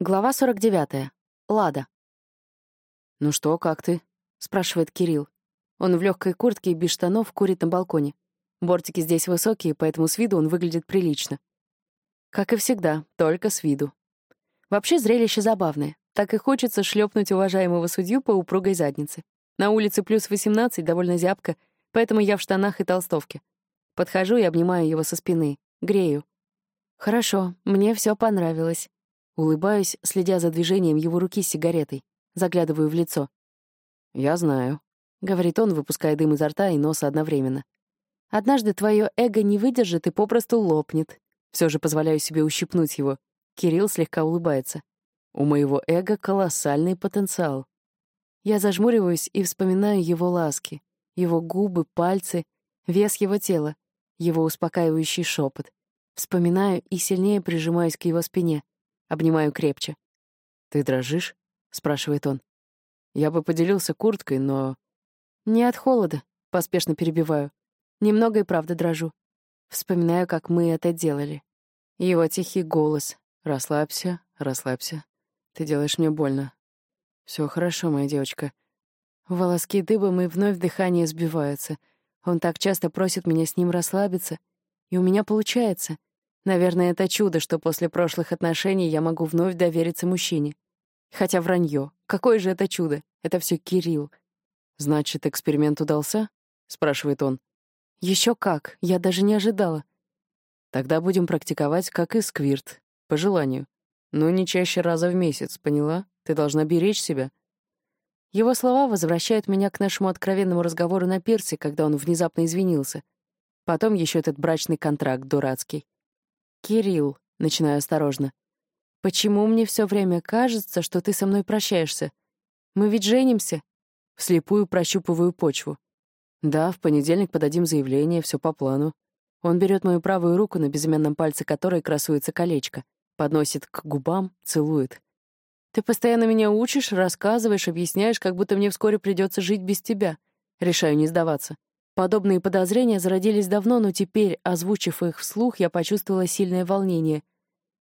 Глава 49. Лада. «Ну что, как ты?» — спрашивает Кирилл. Он в легкой куртке и без штанов курит на балконе. Бортики здесь высокие, поэтому с виду он выглядит прилично. Как и всегда, только с виду. Вообще зрелище забавное. Так и хочется шлепнуть уважаемого судью по упругой заднице. На улице плюс 18, довольно зябко, поэтому я в штанах и толстовке. Подхожу и обнимаю его со спины. Грею. Хорошо, мне все понравилось. Улыбаюсь, следя за движением его руки с сигаретой. Заглядываю в лицо. «Я знаю», — говорит он, выпуская дым изо рта и носа одновременно. «Однажды твое эго не выдержит и попросту лопнет». Все же позволяю себе ущипнуть его. Кирилл слегка улыбается. «У моего эго колоссальный потенциал». Я зажмуриваюсь и вспоминаю его ласки, его губы, пальцы, вес его тела, его успокаивающий шепот. Вспоминаю и сильнее прижимаюсь к его спине — Обнимаю крепче. «Ты дрожишь?» — спрашивает он. «Я бы поделился курткой, но...» «Не от холода», — поспешно перебиваю. Немного и правда дрожу. Вспоминаю, как мы это делали. Его тихий голос. «Расслабься, расслабься. Ты делаешь мне больно. Все хорошо, моя девочка». Волоски дыбом и вновь дыхание сбиваются. Он так часто просит меня с ним расслабиться. И у меня получается. Наверное, это чудо, что после прошлых отношений я могу вновь довериться мужчине. Хотя вранье. Какое же это чудо? Это все Кирилл. «Значит, эксперимент удался?» — спрашивает он. Еще как, я даже не ожидала. Тогда будем практиковать, как и сквирт, по желанию. Но не чаще раза в месяц, поняла? Ты должна беречь себя. Его слова возвращают меня к нашему откровенному разговору на пирсе, когда он внезапно извинился. Потом еще этот брачный контракт дурацкий. «Кирилл», — начинаю осторожно, — «почему мне все время кажется, что ты со мной прощаешься? Мы ведь женимся?» Вслепую прощупываю почву. «Да, в понедельник подадим заявление, все по плану». Он берет мою правую руку, на безымянном пальце которой красуется колечко, подносит к губам, целует. «Ты постоянно меня учишь, рассказываешь, объясняешь, как будто мне вскоре придется жить без тебя». Решаю не сдаваться. Подобные подозрения зародились давно, но теперь, озвучив их вслух, я почувствовала сильное волнение.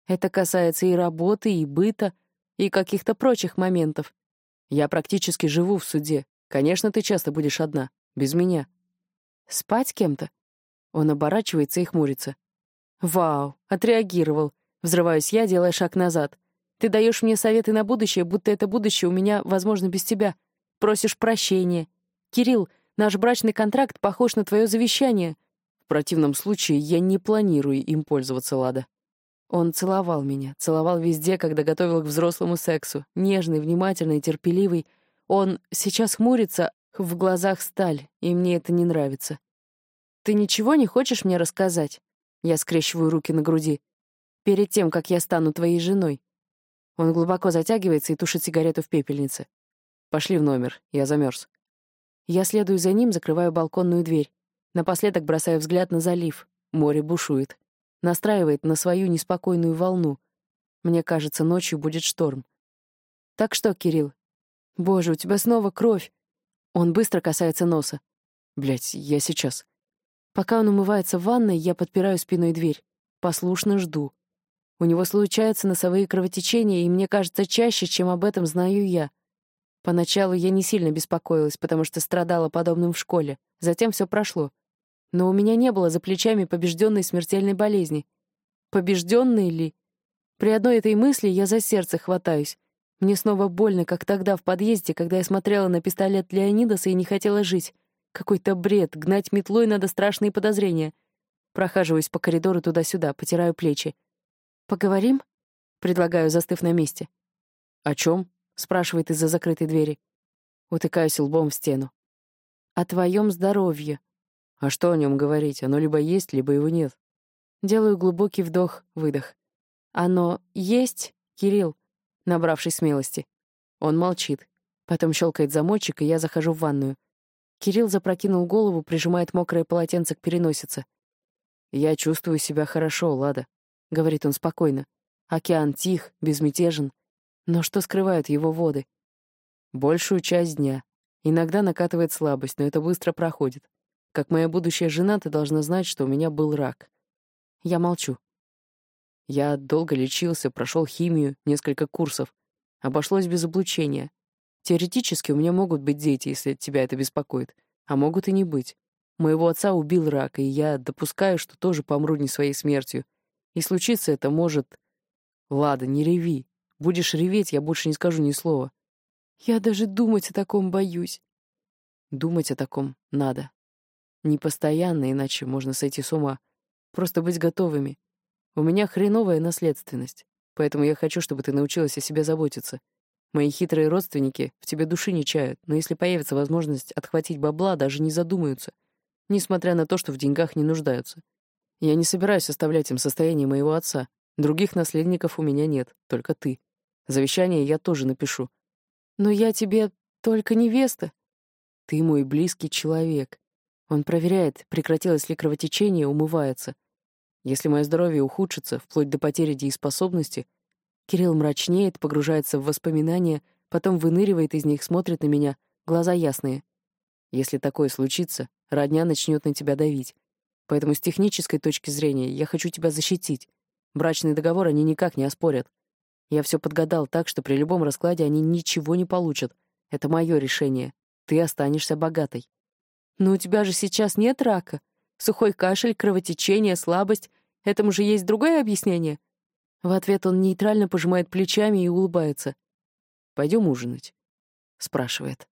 Это касается и работы, и быта, и каких-то прочих моментов. Я практически живу в суде. Конечно, ты часто будешь одна. Без меня. Спать с кем-то? Он оборачивается и хмурится. Вау, отреагировал. Взрываюсь я, делая шаг назад. Ты даешь мне советы на будущее, будто это будущее у меня возможно без тебя. Просишь прощения. Кирилл, Наш брачный контракт похож на твое завещание. В противном случае я не планирую им пользоваться, Лада. Он целовал меня, целовал везде, когда готовил к взрослому сексу. Нежный, внимательный, терпеливый. Он сейчас хмурится, в глазах сталь, и мне это не нравится. «Ты ничего не хочешь мне рассказать?» Я скрещиваю руки на груди. «Перед тем, как я стану твоей женой». Он глубоко затягивается и тушит сигарету в пепельнице. «Пошли в номер, я замерз. Я следую за ним, закрываю балконную дверь. Напоследок бросаю взгляд на залив. Море бушует. Настраивает на свою неспокойную волну. Мне кажется, ночью будет шторм. Так что, Кирилл? Боже, у тебя снова кровь. Он быстро касается носа. Блять, я сейчас. Пока он умывается в ванной, я подпираю спиной дверь. Послушно жду. У него случаются носовые кровотечения, и мне кажется чаще, чем об этом знаю я. Поначалу я не сильно беспокоилась, потому что страдала подобным в школе. Затем все прошло. Но у меня не было за плечами побежденной смертельной болезни. Побежденной ли? При одной этой мысли я за сердце хватаюсь. Мне снова больно, как тогда в подъезде, когда я смотрела на пистолет Леонидаса и не хотела жить. Какой-то бред, гнать метлой надо страшные подозрения. Прохаживаюсь по коридору туда-сюда, потираю плечи. «Поговорим?» — предлагаю, застыв на месте. «О чем? Спрашивает из-за закрытой двери. Утыкаюсь лбом в стену. О твоем здоровье. А что о нем говорить? Оно либо есть, либо его нет. Делаю глубокий вдох-выдох. Оно есть, Кирилл, набравшись смелости. Он молчит. Потом щелкает замочек, и я захожу в ванную. Кирилл запрокинул голову, прижимает мокрое полотенце к переносице. «Я чувствую себя хорошо, Лада», — говорит он спокойно. «Океан тих, безмятежен. Но что скрывают его воды? Большую часть дня. Иногда накатывает слабость, но это быстро проходит. Как моя будущая жена, ты должна знать, что у меня был рак. Я молчу. Я долго лечился, прошел химию, несколько курсов. Обошлось без облучения. Теоретически у меня могут быть дети, если тебя это беспокоит, а могут и не быть. Моего отца убил рак, и я допускаю, что тоже помру не своей смертью. И случиться это может... Лада, не реви. Будешь реветь, я больше не скажу ни слова. Я даже думать о таком боюсь. Думать о таком надо. Не постоянно, иначе можно сойти с ума. Просто быть готовыми. У меня хреновая наследственность, поэтому я хочу, чтобы ты научилась о себе заботиться. Мои хитрые родственники в тебе души не чают, но если появится возможность отхватить бабла, даже не задумаются, несмотря на то, что в деньгах не нуждаются. Я не собираюсь оставлять им состояние моего отца. Других наследников у меня нет, только ты. Завещание я тоже напишу. Но я тебе только невеста. Ты мой близкий человек. Он проверяет, прекратилось ли кровотечение, умывается. Если мое здоровье ухудшится, вплоть до потери дееспособности, Кирилл мрачнеет, погружается в воспоминания, потом выныривает из них, смотрит на меня, глаза ясные. Если такое случится, родня начнет на тебя давить. Поэтому с технической точки зрения я хочу тебя защитить. Брачный договор они никак не оспорят. Я все подгадал так, что при любом раскладе они ничего не получат. Это мое решение. Ты останешься богатой. Но у тебя же сейчас нет рака. Сухой кашель, кровотечение, слабость. Этому же есть другое объяснение. В ответ он нейтрально пожимает плечами и улыбается. «Пойдем ужинать?» — спрашивает.